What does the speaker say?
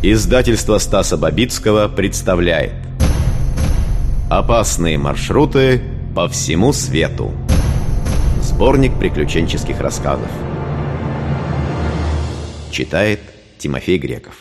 Издательство Стаса Бабицкого представляет. Опасные маршруты по всему свету. Сборник приключенческих рассказов. Читает Тимофей Греков.